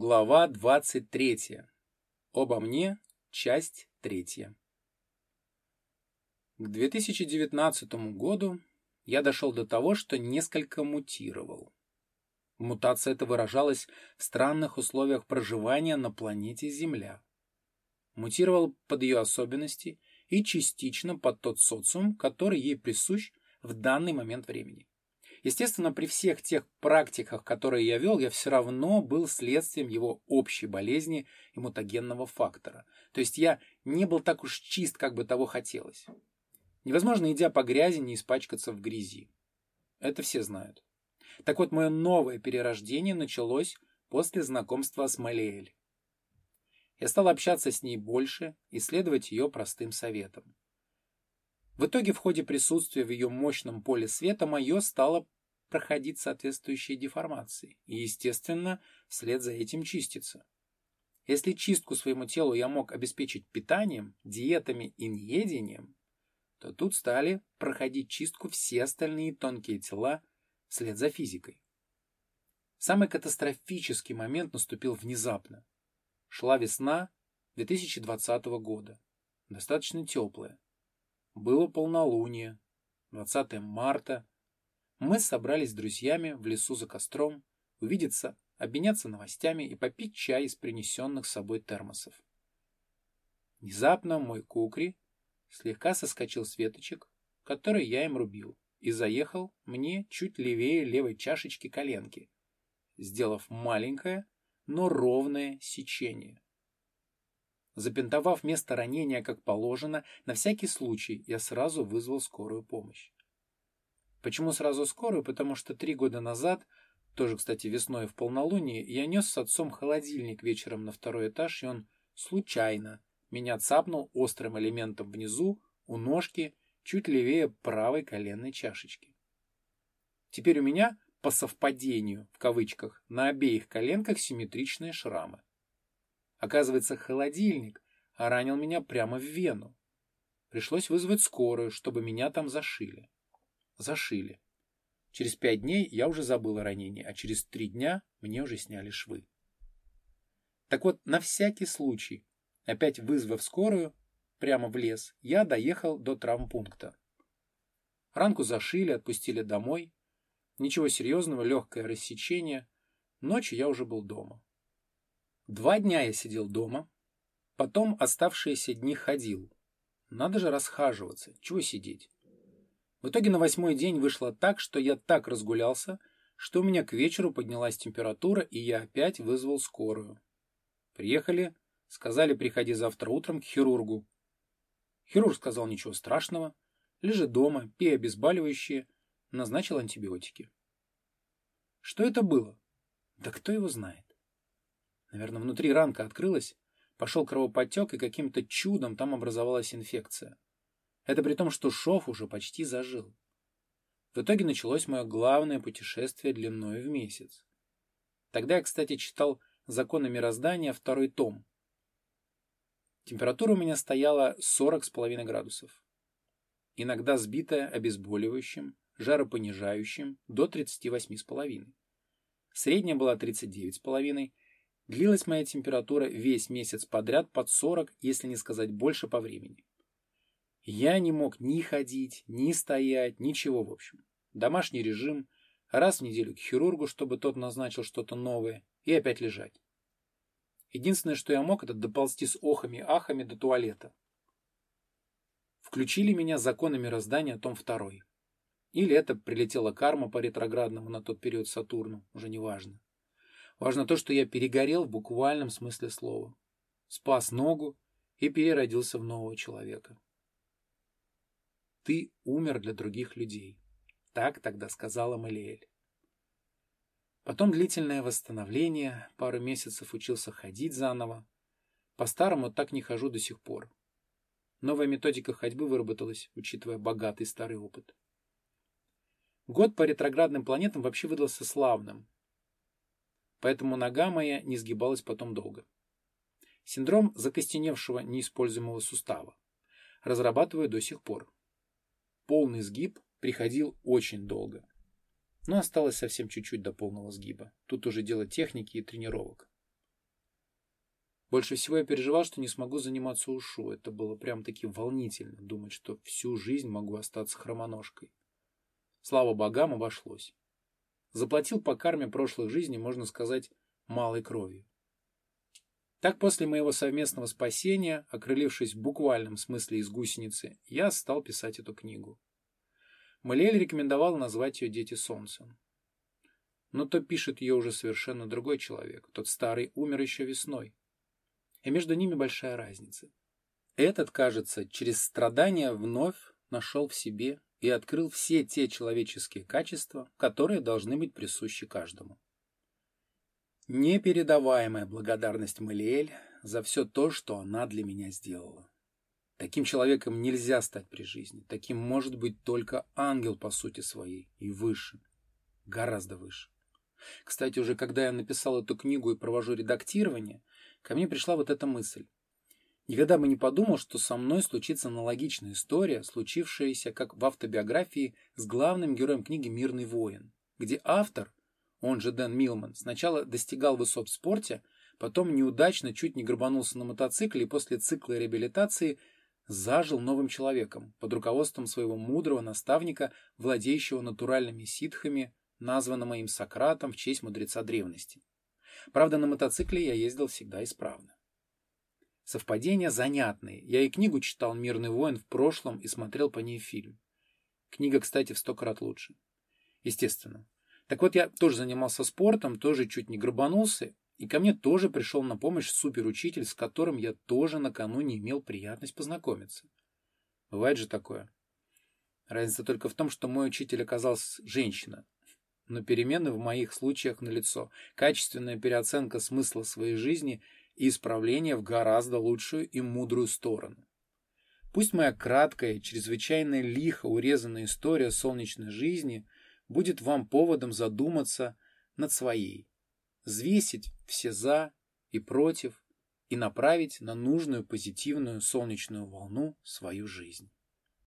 Глава 23. Обо мне. Часть 3. К 2019 году я дошел до того, что несколько мутировал. Мутация эта выражалась в странных условиях проживания на планете Земля. Мутировал под ее особенности и частично под тот социум, который ей присущ в данный момент времени. Естественно, при всех тех практиках, которые я вел, я все равно был следствием его общей болезни и мутагенного фактора. То есть я не был так уж чист, как бы того хотелось. Невозможно, идя по грязи, не испачкаться в грязи. Это все знают. Так вот, мое новое перерождение началось после знакомства с Малиэль. Я стал общаться с ней больше и следовать ее простым советам. В итоге в ходе присутствия в ее мощном поле света мое стало проходить соответствующие деформации и, естественно, вслед за этим чиститься. Если чистку своему телу я мог обеспечить питанием, диетами и неедением, то тут стали проходить чистку все остальные тонкие тела вслед за физикой. Самый катастрофический момент наступил внезапно. Шла весна 2020 года, достаточно теплая. Было полнолуние, 20 марта. Мы собрались с друзьями в лесу за костром, увидеться, обменяться новостями и попить чай из принесенных с собой термосов. Внезапно мой кукри слегка соскочил с веточек, которые я им рубил, и заехал мне чуть левее левой чашечки коленки, сделав маленькое, но ровное сечение. Запинтовав место ранения как положено, на всякий случай я сразу вызвал скорую помощь. Почему сразу скорую? Потому что три года назад, тоже, кстати, весной в полнолуние, я нес с отцом холодильник вечером на второй этаж, и он случайно меня цапнул острым элементом внизу, у ножки, чуть левее правой коленной чашечки. Теперь у меня, по совпадению, в кавычках, на обеих коленках симметричные шрамы. Оказывается, холодильник ранил меня прямо в вену. Пришлось вызвать скорую, чтобы меня там зашили. Зашили. Через пять дней я уже забыл о ранении, а через три дня мне уже сняли швы. Так вот, на всякий случай, опять вызвав скорую, прямо в лес, я доехал до травмпункта. Ранку зашили, отпустили домой. Ничего серьезного, легкое рассечение. Ночью я уже был дома. Два дня я сидел дома, потом оставшиеся дни ходил. Надо же расхаживаться, чего сидеть. В итоге на восьмой день вышло так, что я так разгулялся, что у меня к вечеру поднялась температура, и я опять вызвал скорую. Приехали, сказали, приходи завтра утром к хирургу. Хирург сказал ничего страшного, лежи дома, пей обезболивающие, назначил антибиотики. Что это было? Да кто его знает. Наверное, внутри ранка открылась, пошел кровоподтек, и каким-то чудом там образовалась инфекция. Это при том, что шов уже почти зажил. В итоге началось мое главное путешествие длиной в месяц. Тогда я, кстати, читал «Законы мироздания» второй том. Температура у меня стояла 40,5 градусов. Иногда сбитая обезболивающим, жаропонижающим до 38,5. Средняя была 39,5 Длилась моя температура весь месяц подряд под 40, если не сказать больше по времени. Я не мог ни ходить, ни стоять, ничего в общем. Домашний режим, раз в неделю к хирургу, чтобы тот назначил что-то новое, и опять лежать. Единственное, что я мог, это доползти с охами-ахами до туалета. Включили меня законы мироздания, том второй. Или это прилетела карма по ретроградному на тот период Сатурну, уже неважно. Важно то, что я перегорел в буквальном смысле слова. Спас ногу и переродился в нового человека. Ты умер для других людей. Так тогда сказала Малиэль. Потом длительное восстановление, пару месяцев учился ходить заново. По-старому так не хожу до сих пор. Новая методика ходьбы выработалась, учитывая богатый старый опыт. Год по ретроградным планетам вообще выдался славным поэтому нога моя не сгибалась потом долго. Синдром закостеневшего неиспользуемого сустава. Разрабатываю до сих пор. Полный сгиб приходил очень долго. Но осталось совсем чуть-чуть до полного сгиба. Тут уже дело техники и тренировок. Больше всего я переживал, что не смогу заниматься ушу. Это было прям-таки волнительно, думать, что всю жизнь могу остаться хромоножкой. Слава богам, обошлось. Заплатил по карме прошлой жизни, можно сказать, малой кровью. Так после моего совместного спасения, окрылившись в буквальном смысле из гусеницы, я стал писать эту книгу. Малиэль рекомендовал назвать ее «Дети солнца». Но то пишет ее уже совершенно другой человек. Тот старый умер еще весной. И между ними большая разница. Этот, кажется, через страдания вновь нашел в себе и открыл все те человеческие качества, которые должны быть присущи каждому. Непередаваемая благодарность Малиэль за все то, что она для меня сделала. Таким человеком нельзя стать при жизни. Таким может быть только ангел по сути своей и выше. Гораздо выше. Кстати, уже когда я написал эту книгу и провожу редактирование, ко мне пришла вот эта мысль. Никогда бы не подумал, что со мной случится аналогичная история, случившаяся как в автобиографии с главным героем книги «Мирный воин», где автор он же Дэн Милман, сначала достигал высот в спорте, потом неудачно чуть не грабанулся на мотоцикле и после цикла реабилитации зажил новым человеком под руководством своего мудрого наставника, владеющего натуральными ситхами, названного им Сократом в честь мудреца древности. Правда, на мотоцикле я ездил всегда исправно. Совпадения занятные. Я и книгу читал «Мирный воин» в прошлом и смотрел по ней фильм. Книга, кстати, в сто крат лучше. Естественно, так вот, я тоже занимался спортом, тоже чуть не грабанулся, и ко мне тоже пришел на помощь суперучитель, с которым я тоже накануне имел приятность познакомиться. Бывает же такое. Разница только в том, что мой учитель оказался женщина. Но перемены в моих случаях налицо. Качественная переоценка смысла своей жизни и исправление в гораздо лучшую и мудрую сторону. Пусть моя краткая, чрезвычайно лихо урезанная история солнечной жизни – будет вам поводом задуматься над своей, взвесить все «за» и «против» и направить на нужную позитивную солнечную волну свою жизнь.